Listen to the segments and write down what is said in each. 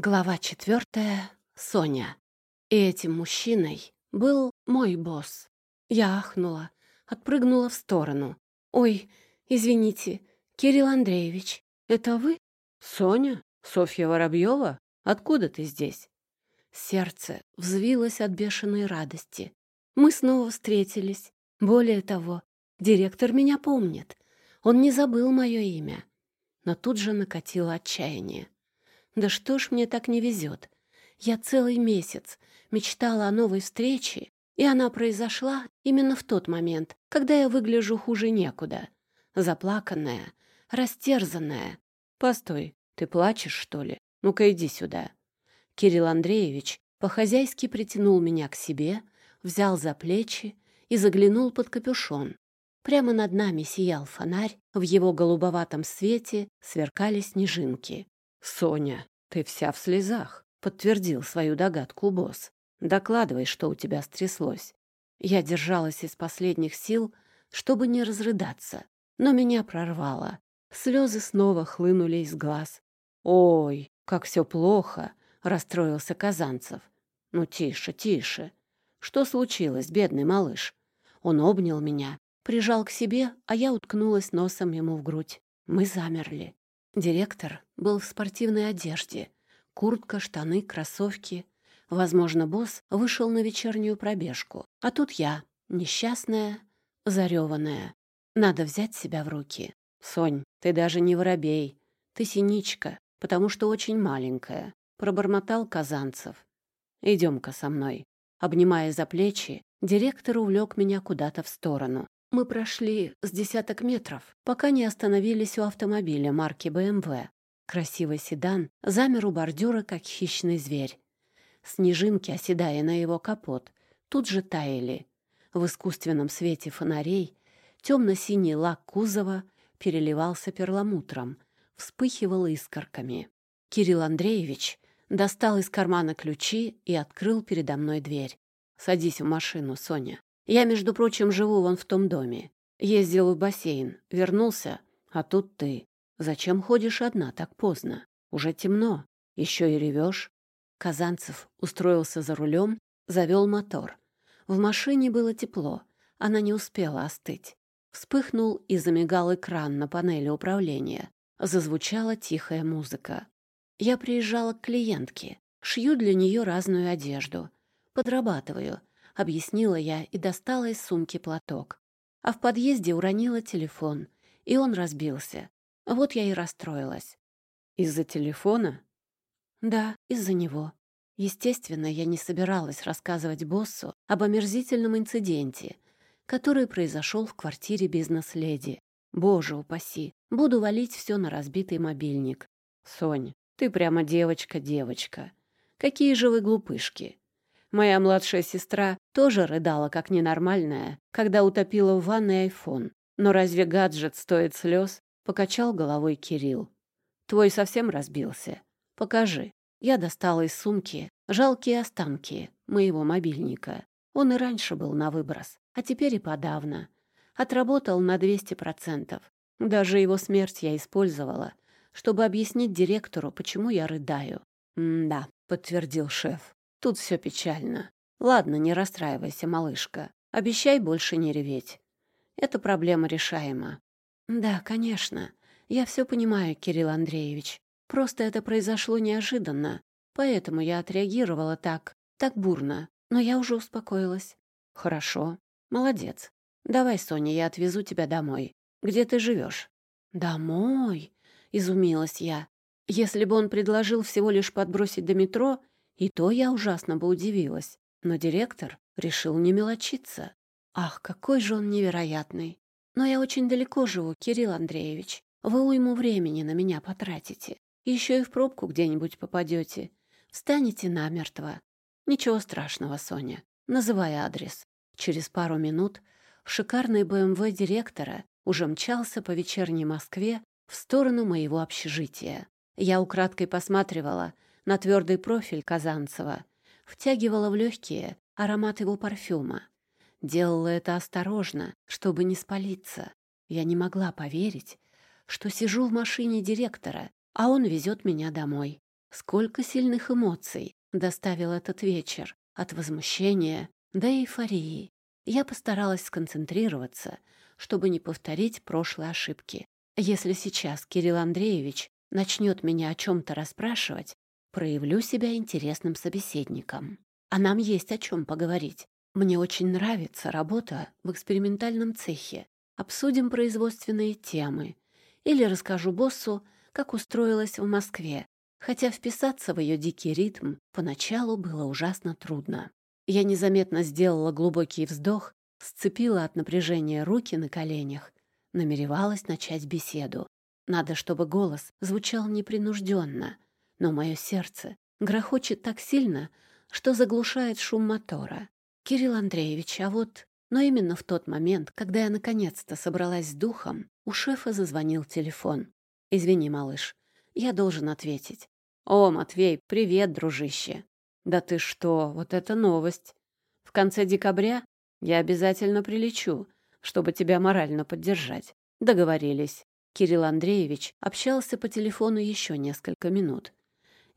Глава четвертая. Соня. И этим мужчиной был мой босс. Я ахнула, отпрыгнула в сторону. «Ой, извините, Кирилл Андреевич, это вы?» «Соня? Софья Воробьева? Откуда ты здесь?» Сердце взвилось от бешеной радости. Мы снова встретились. Более того, директор меня помнит. Он не забыл мое имя. Но тут же накатило отчаяние. Да что ж мне так не везет? Я целый месяц мечтала о новой встрече, и она произошла именно в тот момент, когда я выгляжу хуже некуда. Заплаканная, растерзанная. «Постой, ты плачешь, что ли? Ну-ка иди сюда». Кирилл Андреевич по-хозяйски притянул меня к себе, взял за плечи и заглянул под капюшон. Прямо над нами сиял фонарь, в его голубоватом свете сверкали снежинки. «Соня, ты вся в слезах», — подтвердил свою догадку босс. «Докладывай, что у тебя стряслось». Я держалась из последних сил, чтобы не разрыдаться, но меня прорвало. Слезы снова хлынули из глаз. «Ой, как все плохо!» — расстроился Казанцев. «Ну, тише, тише. Что случилось, бедный малыш?» Он обнял меня, прижал к себе, а я уткнулась носом ему в грудь. Мы замерли. Директор был в спортивной одежде. Куртка, штаны, кроссовки. Возможно, босс вышел на вечернюю пробежку. А тут я, несчастная, зареванная. Надо взять себя в руки. «Сонь, ты даже не воробей. Ты синичка, потому что очень маленькая», — пробормотал Казанцев. «Идем-ка со мной». Обнимая за плечи, директор увлек меня куда-то в сторону. Мы прошли с десяток метров, пока не остановились у автомобиля марки BMW. Красивый седан замер у бордюра, как хищный зверь. Снежинки, оседая на его капот, тут же таяли. В искусственном свете фонарей темно-синий лак кузова переливался перламутром, вспыхивал искорками. Кирилл Андреевич достал из кармана ключи и открыл передо мной дверь. «Садись в машину, Соня. Я, между прочим, живу вон в том доме. Ездил в бассейн, вернулся, а тут ты. Зачем ходишь одна так поздно? Уже темно. Еще и ревешь. Казанцев устроился за рулем, завел мотор. В машине было тепло. Она не успела остыть. Вспыхнул и замигал экран на панели управления. Зазвучала тихая музыка. Я приезжала к клиентке. Шью для нее разную одежду. Подрабатываю объяснила я и достала из сумки платок. А в подъезде уронила телефон, и он разбился. Вот я и расстроилась. Из-за телефона? Да, из-за него. Естественно, я не собиралась рассказывать боссу об омерзительном инциденте, который произошел в квартире бизнес-леди. Боже упаси, буду валить все на разбитый мобильник. Сонь, ты прямо девочка-девочка. Какие же вы глупышки. Моя младшая сестра тоже рыдала как ненормальная, когда утопила в ванной айфон. Но разве гаджет стоит слез? Покачал головой Кирилл. Твой совсем разбился. Покажи. Я достала из сумки жалкие останки моего мобильника. Он и раньше был на выброс, а теперь и подавно. Отработал на 200%. Даже его смерть я использовала, чтобы объяснить директору, почему я рыдаю. «Да», — подтвердил шеф. Тут все печально. Ладно, не расстраивайся, малышка. Обещай больше не реветь. Эта проблема решаема. Да, конечно. Я все понимаю, Кирилл Андреевич. Просто это произошло неожиданно. Поэтому я отреагировала так, так бурно. Но я уже успокоилась. Хорошо. Молодец. Давай, Соня, я отвезу тебя домой. Где ты живешь? Домой? Изумилась я. Если бы он предложил всего лишь подбросить до метро, и то я ужасно бы удивилась. Но директор решил не мелочиться. Ах, какой же он невероятный. Но я очень далеко живу, Кирилл Андреевич. Вы уйму времени на меня потратите. Еще и в пробку где-нибудь попадете. Встанете намертво. Ничего страшного, Соня. Называй адрес. Через пару минут шикарный БМВ директора уже мчался по вечерней Москве в сторону моего общежития. Я украдкой посматривала — на твердый профиль Казанцева, втягивала в легкие аромат его парфюма. Делала это осторожно, чтобы не спалиться. Я не могла поверить, что сижу в машине директора, а он везет меня домой. Сколько сильных эмоций доставил этот вечер, от возмущения до эйфории. Я постаралась сконцентрироваться, чтобы не повторить прошлые ошибки. Если сейчас Кирилл Андреевич начнет меня о чем-то расспрашивать, проявлю себя интересным собеседником. А нам есть о чем поговорить. Мне очень нравится работа в экспериментальном цехе. Обсудим производственные темы. Или расскажу боссу, как устроилась в Москве, хотя вписаться в ее дикий ритм поначалу было ужасно трудно. Я незаметно сделала глубокий вздох, сцепила от напряжения руки на коленях, намеревалась начать беседу. Надо, чтобы голос звучал непринужденно, но мое сердце грохочет так сильно, что заглушает шум мотора. «Кирилл Андреевич, а вот...» Но именно в тот момент, когда я наконец-то собралась с духом, у шефа зазвонил телефон. «Извини, малыш, я должен ответить». «О, Матвей, привет, дружище!» «Да ты что, вот это новость! В конце декабря я обязательно прилечу, чтобы тебя морально поддержать. Договорились». Кирилл Андреевич общался по телефону еще несколько минут.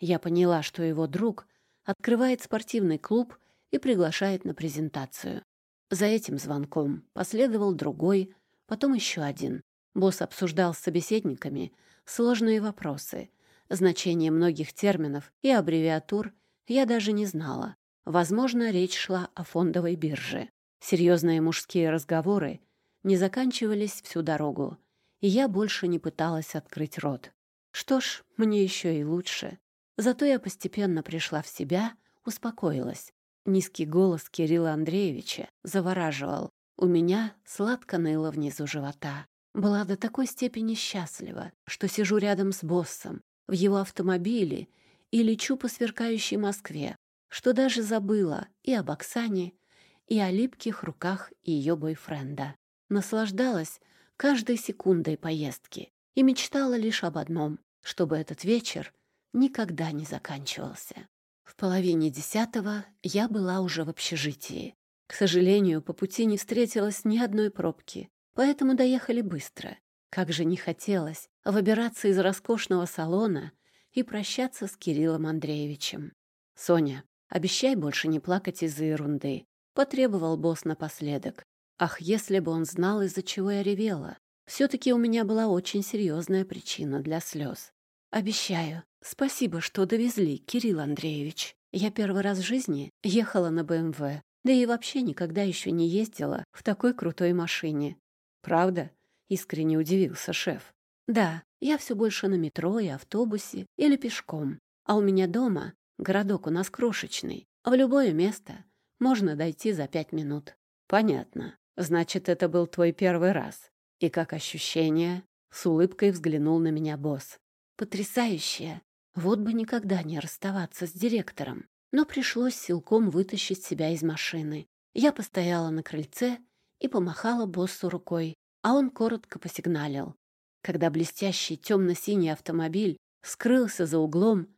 Я поняла, что его друг открывает спортивный клуб и приглашает на презентацию. За этим звонком последовал другой, потом еще один. Босс обсуждал с собеседниками сложные вопросы. Значение многих терминов и аббревиатур я даже не знала. Возможно, речь шла о фондовой бирже. Серьезные мужские разговоры не заканчивались всю дорогу, и я больше не пыталась открыть рот. Что ж, мне еще и лучше. Зато я постепенно пришла в себя, успокоилась. Низкий голос Кирилла Андреевича завораживал. У меня сладко ныло внизу живота. Была до такой степени счастлива, что сижу рядом с боссом, в его автомобиле и лечу по сверкающей Москве, что даже забыла и об Оксане, и о липких руках ее бойфренда. Наслаждалась каждой секундой поездки и мечтала лишь об одном, чтобы этот вечер никогда не заканчивался. В половине десятого я была уже в общежитии. К сожалению, по пути не встретилась ни одной пробки, поэтому доехали быстро. Как же не хотелось выбираться из роскошного салона и прощаться с Кириллом Андреевичем. «Соня, обещай больше не плакать из-за ерунды», — потребовал босс напоследок. Ах, если бы он знал, из-за чего я ревела. Все-таки у меня была очень серьезная причина для слез. «Обещаю. Спасибо, что довезли, Кирилл Андреевич. Я первый раз в жизни ехала на БМВ, да и вообще никогда еще не ездила в такой крутой машине». «Правда?» — искренне удивился шеф. «Да, я все больше на метро и автобусе или пешком. А у меня дома, городок у нас крошечный, в любое место можно дойти за пять минут». «Понятно. Значит, это был твой первый раз. И как ощущение?» С улыбкой взглянул на меня босс. «Потрясающее. Вот бы никогда не расставаться с директором. Но пришлось силком вытащить себя из машины. Я постояла на крыльце и помахала боссу рукой, а он коротко посигналил. Когда блестящий темно-синий автомобиль скрылся за углом,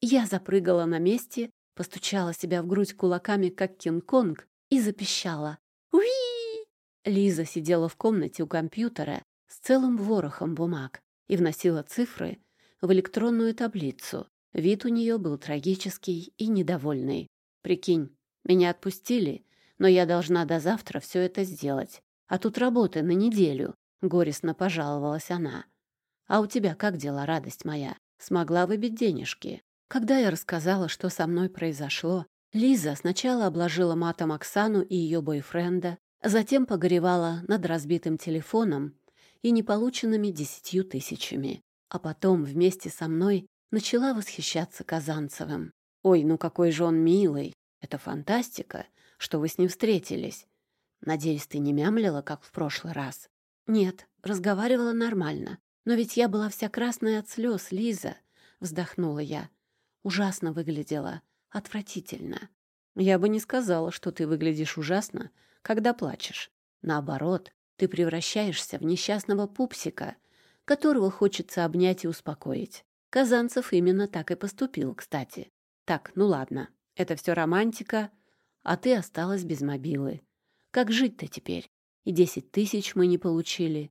я запрыгала на месте, постучала себя в грудь кулаками, как Кинг-Конг, и запищала. «Уи!» Лиза сидела в комнате у компьютера с целым ворохом бумаг и вносила цифры в электронную таблицу. Вид у нее был трагический и недовольный. «Прикинь, меня отпустили, но я должна до завтра все это сделать. А тут работы на неделю», — горестно пожаловалась она. «А у тебя как дела, радость моя? Смогла выбить денежки?» Когда я рассказала, что со мной произошло, Лиза сначала обложила матом Оксану и ее бойфренда, затем погоревала над разбитым телефоном и неполученными десятью тысячами а потом вместе со мной начала восхищаться Казанцевым. «Ой, ну какой же он милый! Это фантастика, что вы с ним встретились. Надеюсь, ты не мямлила, как в прошлый раз?» «Нет, разговаривала нормально. Но ведь я была вся красная от слез, Лиза!» — вздохнула я. «Ужасно выглядела. Отвратительно. Я бы не сказала, что ты выглядишь ужасно, когда плачешь. Наоборот, ты превращаешься в несчастного пупсика, которого хочется обнять и успокоить. Казанцев именно так и поступил, кстати. Так, ну ладно, это все романтика, а ты осталась без мобилы. Как жить-то теперь? И десять тысяч мы не получили.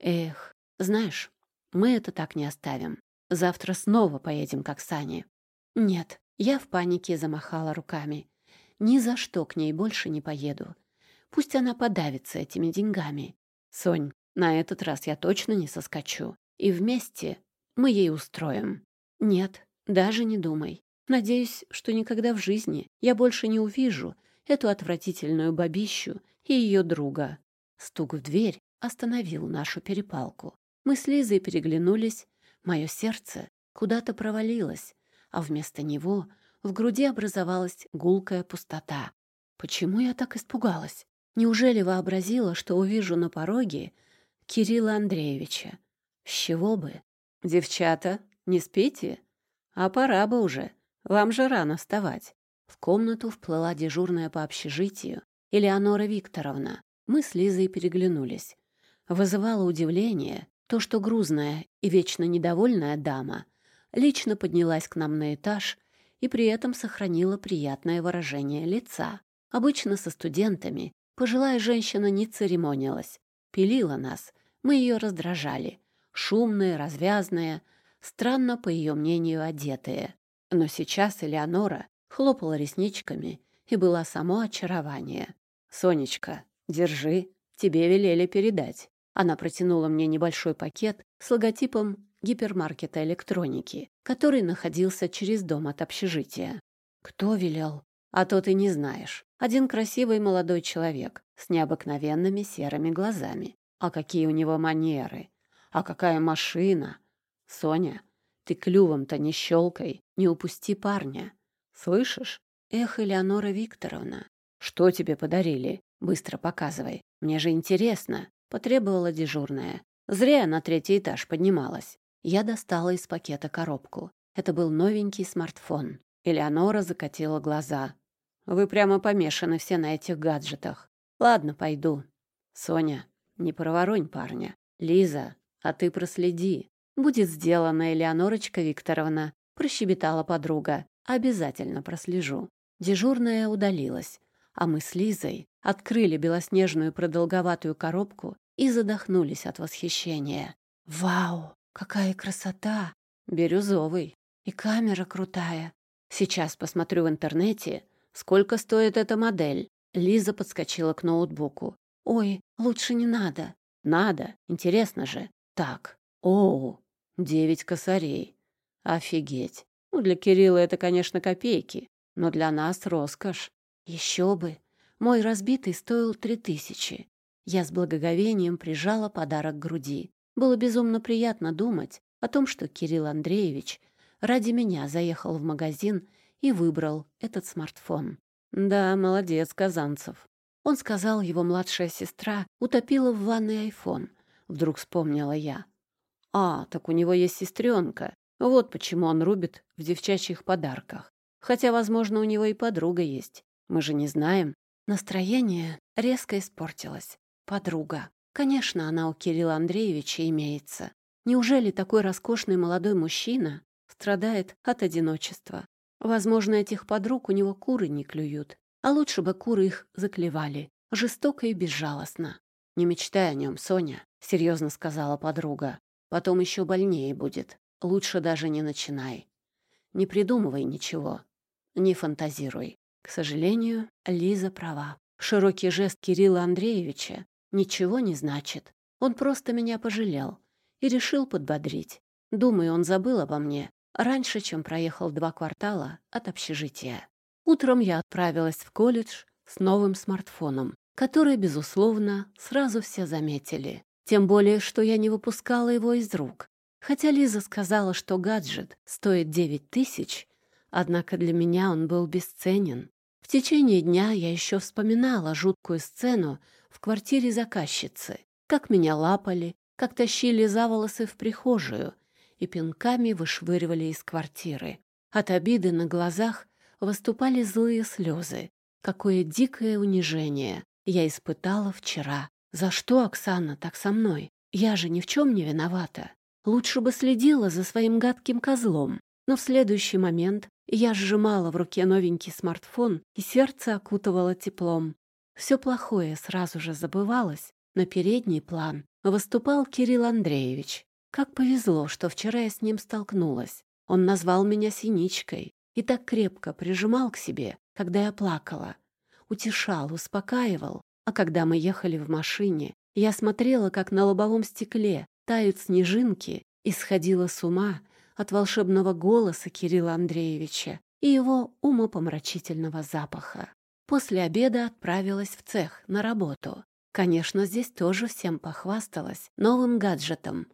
Эх, знаешь, мы это так не оставим. Завтра снова поедем к Оксане. Нет, я в панике замахала руками. Ни за что к ней больше не поеду. Пусть она подавится этими деньгами. Сонь, на этот раз я точно не соскочу. И вместе мы ей устроим. Нет, даже не думай. Надеюсь, что никогда в жизни я больше не увижу эту отвратительную бабищу и ее друга. Стук в дверь остановил нашу перепалку. Мы с Лизой переглянулись, мое сердце куда-то провалилось, а вместо него в груди образовалась гулкая пустота. Почему я так испугалась? Неужели вообразила, что увижу на пороге Кирилла Андреевича? С чего бы? Девчата, не спите? А пора бы уже. Вам же рано вставать. В комнату вплыла дежурная по общежитию Элеонора Викторовна. Мы с Лизой переглянулись. Вызывало удивление то, что грузная и вечно недовольная дама лично поднялась к нам на этаж и при этом сохранила приятное выражение лица. Обычно со студентами пожилая женщина не церемонилась, пилила нас, мы ее раздражали. Шумные, развязные, странно, по ее мнению, одетые. Но сейчас Элеонора хлопала ресничками и была само очарование. «Сонечка, держи, тебе велели передать». Она протянула мне небольшой пакет с логотипом гипермаркета электроники, который находился через дом от общежития. «Кто велел?» «А то ты не знаешь. Один красивый молодой человек с необыкновенными серыми глазами. А какие у него манеры! А какая машина! Соня, ты клювом-то не щелкай, не упусти парня. Слышишь? Эх, Элеонора Викторовна, что тебе подарили? Быстро показывай. Мне же интересно, потребовала дежурная. Зря на третий этаж поднималась. Я достала из пакета коробку. Это был новенький смартфон. Элеонора закатила глаза. «Вы прямо помешаны все на этих гаджетах. Ладно, пойду. Соня, не проворонь парня. Лиза, а ты проследи. Будет сделано, Элеонорочка Викторовна, прощебетала подруга. Обязательно прослежу. Дежурная удалилась, а мы с Лизой открыли белоснежную продолговатую коробку и задохнулись от восхищения. Вау, какая красота! Бирюзовый. И камера крутая. Сейчас посмотрю в интернете, сколько стоит эта модель. Лиза подскочила к ноутбуку. «Ой, лучше не надо». «Надо, интересно же». «Так, о, девять косарей. Офигеть. Ну, для Кирилла это, конечно, копейки, но для нас роскошь. Еще бы. Мой разбитый стоил три тысячи. Я с благоговением прижала подарок к груди. Было безумно приятно думать о том, что Кирилл Андреевич ради меня заехал в магазин и выбрал этот смартфон. Да, молодец, Казанцев. Он сказал, его младшая сестра утопила в ванной айфон. Вдруг вспомнила я. А, так у него есть сестренка. Вот почему он рубит в девчачьих подарках. Хотя, возможно, у него и подруга есть. Мы же не знаем. Настроение резко испортилось. Подруга. Конечно, она у Кирилла Андреевича имеется. Неужели такой роскошный молодой мужчина страдает от одиночества? Возможно, этих подруг у него куры не клюют. А лучше бы куры их заклевали, жестоко и безжалостно. «Не мечтай о нем, Соня», — серьезно сказала подруга. «Потом еще больнее будет. Лучше даже не начинай. Не придумывай ничего. Не фантазируй». К сожалению, Лиза права. Широкий жест Кирилла Андреевича ничего не значит. Он просто меня пожалел и решил подбодрить. Думаю, он забыл обо мне раньше, чем проехал два квартала от общежития. Утром я отправилась в колледж с новым смартфоном, который, безусловно, сразу все заметили. Тем более, что я не выпускала его из рук. Хотя Лиза сказала, что гаджет стоит 9 тысяч, однако для меня он был бесценен. В течение дня я еще вспоминала жуткую сцену в квартире заказчицы, как меня лапали, как тащили за волосы в прихожую и пинками вышвыривали из квартиры. От обиды на глазах выступали злые слезы. Какое дикое унижение я испытала вчера. За что Оксана так со мной? Я же ни в чем не виновата. Лучше бы следила за своим гадким козлом. Но в следующий момент я сжимала в руке новенький смартфон, и сердце окутывало теплом. Все плохое сразу же забывалось. На передний план выступал Кирилл Андреевич. Как повезло, что вчера я с ним столкнулась. Он назвал меня Синичкой, и так крепко прижимал к себе, когда я плакала. Утешал, успокаивал. А когда мы ехали в машине, я смотрела, как на лобовом стекле тают снежинки, и сходила с ума от волшебного голоса Кирилла Андреевича и его умопомрачительного запаха. После обеда отправилась в цех на работу. Конечно, здесь тоже всем похвасталась новым гаджетом,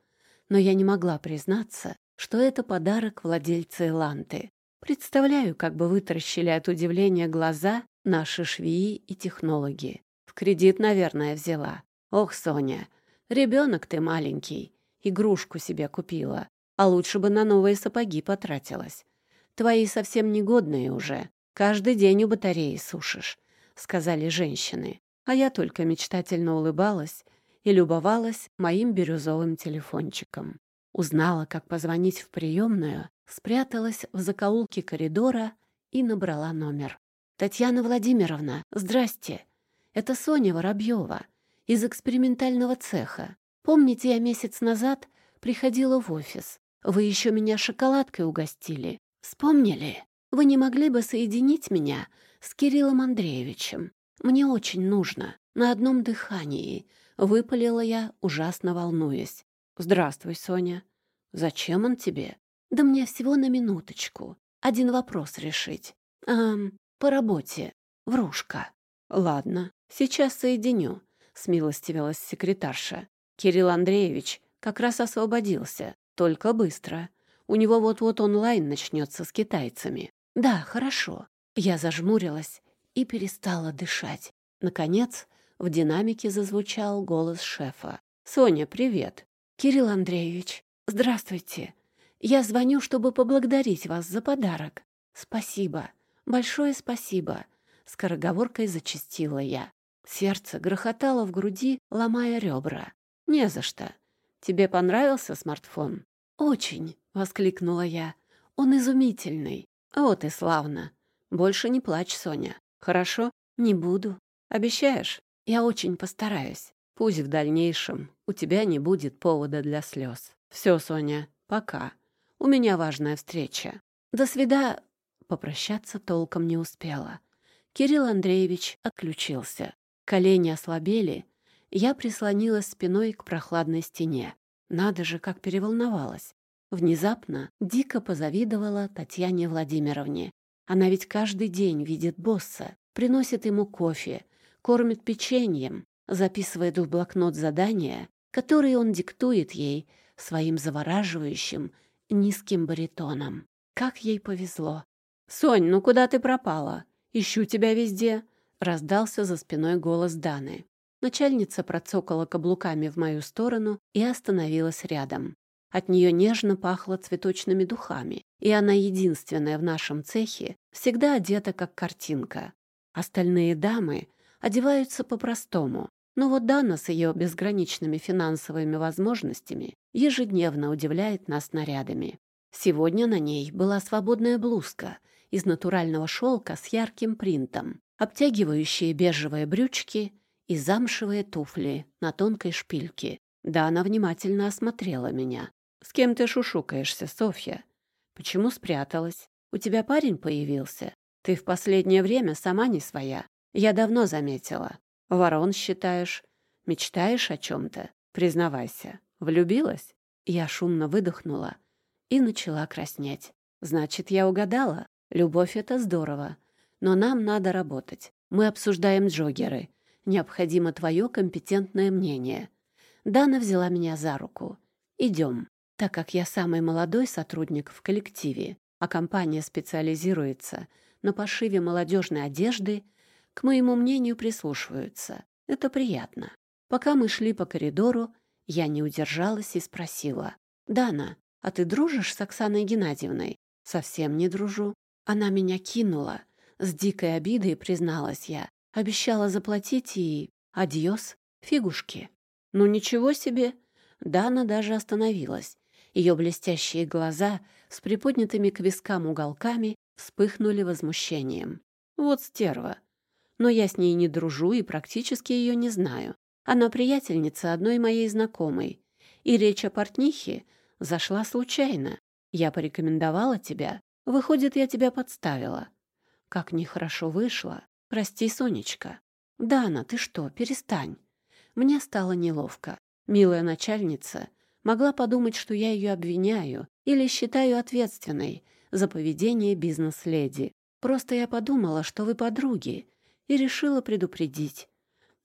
но я не могла признаться, что это подарок владельца Эланты. Представляю, как бы вытаращили от удивления глаза наши швеи и технологи. В кредит, наверное, взяла. Ох, Соня, ребенок ты маленький, игрушку себе купила, а лучше бы на новые сапоги потратилась. Твои совсем негодные уже, каждый день у батареи сушишь, сказали женщины. А я только мечтательно улыбалась и любовалась моим бирюзовым телефончиком. Узнала, как позвонить в приемную, спряталась в закоулке коридора и набрала номер. «Татьяна Владимировна, здрасте. Это Соня Воробьева из экспериментального цеха. Помните, я месяц назад приходила в офис. Вы еще меня шоколадкой угостили. Вспомнили? Вы не могли бы соединить меня с Кириллом Андреевичем? Мне очень нужно. На одном дыхании. Выпалила я, ужасно волнуясь. «Здравствуй, Соня. Зачем он тебе?» «Да мне всего на минуточку. Один вопрос решить. Эм, по работе. Врушка». «Ладно, сейчас соединю», — смилостивилась секретарша. «Кирилл Андреевич как раз освободился. Только быстро. У него вот-вот онлайн начнется с китайцами». «Да, хорошо». Я зажмурилась и перестала дышать. Наконец, в динамике зазвучал голос шефа. «Соня, привет!» «Кирилл Андреевич, здравствуйте. Я звоню, чтобы поблагодарить вас за подарок. Спасибо. Большое спасибо!» Скороговоркой зачастила я. Сердце грохотало в груди, ломая ребра. «Не за что. Тебе понравился смартфон?» «Очень!» — воскликнула я. «Он изумительный. Вот и славно. Больше не плачь, Соня. Хорошо? Не буду. Обещаешь? Я очень постараюсь. Пусть в дальнейшем у тебя не будет повода для слез. Все, Соня, пока. У меня важная встреча. До свида... Попрощаться толком не успела. Кирилл Андреевич отключился. Колени ослабели. Я прислонилась спиной к прохладной стене. Надо же, как переволновалась. Внезапно дико позавидовала Татьяне Владимировне. Она ведь каждый день видит босса, приносит ему кофе, кормит печеньем, записывает в блокнот задания, которые он диктует ей своим завораживающим низким баритоном. Как ей повезло. «Сонь, ну куда ты пропала? Ищу тебя везде!» — раздался за спиной голос Даны. Начальница процокала каблуками в мою сторону и остановилась рядом. От нее нежно пахло цветочными духами, и она единственная в нашем цехе, всегда одета как картинка. Остальные дамы одеваются по-простому, но вот Дана с ее безграничными финансовыми возможностями ежедневно удивляет нас нарядами. Сегодня на ней была свободная блузка из натурального шелка с ярким принтом, обтягивающие бежевые брючки и замшевые туфли на тонкой шпильке. Дана внимательно осмотрела меня. «С кем ты шушукаешься, Софья? Почему спряталась? У тебя парень появился? Ты в последнее время сама не своя. Я давно заметила. Ворон считаешь? Мечтаешь о чем-то? Признавайся, влюбилась?» Я шумно выдохнула и начала краснеть. «Значит, я угадала. Любовь — это здорово. Но нам надо работать. Мы обсуждаем джогеры. Необходимо твое компетентное мнение». Дана взяла меня за руку. «Идем». Так как я самый молодой сотрудник в коллективе, а компания специализируется на пошиве молодежной одежды, к моему мнению прислушиваются. Это приятно. Пока мы шли по коридору, я не удержалась и спросила. «Дана, а ты дружишь с Оксаной Геннадьевной?» «Совсем не дружу. Она меня кинула. С дикой обидой призналась я. Обещала заплатить и... Адьос, фигушки». «Ну ничего себе!» Дана даже остановилась ее блестящие глаза с приподнятыми к вискам уголками вспыхнули возмущением. Вот стерва. Но я с ней не дружу и практически ее не знаю. Она приятельница одной моей знакомой. И речь о портнихе зашла случайно. Я порекомендовала тебя. Выходит, я тебя подставила. Как нехорошо вышло. Прости, Сонечка. Дана, ты что, перестань. Мне стало неловко. Милая начальница могла подумать, что я ее обвиняю или считаю ответственной за поведение бизнес-леди. Просто я подумала, что вы подруги, и решила предупредить,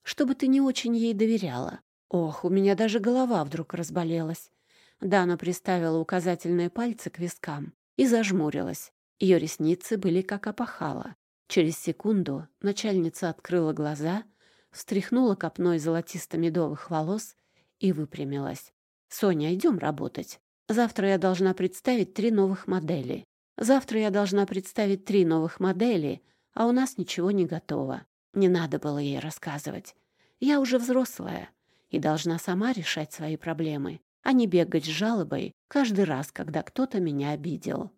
чтобы ты не очень ей доверяла. Ох, у меня даже голова вдруг разболелась. Дана приставила указательные пальцы к вискам и зажмурилась. Ее ресницы были как опахала. Через секунду начальница открыла глаза, встряхнула копной золотисто-медовых волос и выпрямилась. «Соня, идем работать. Завтра я должна представить три новых модели. Завтра я должна представить три новых модели, а у нас ничего не готово. Не надо было ей рассказывать. Я уже взрослая и должна сама решать свои проблемы, а не бегать с жалобой каждый раз, когда кто-то меня обидел.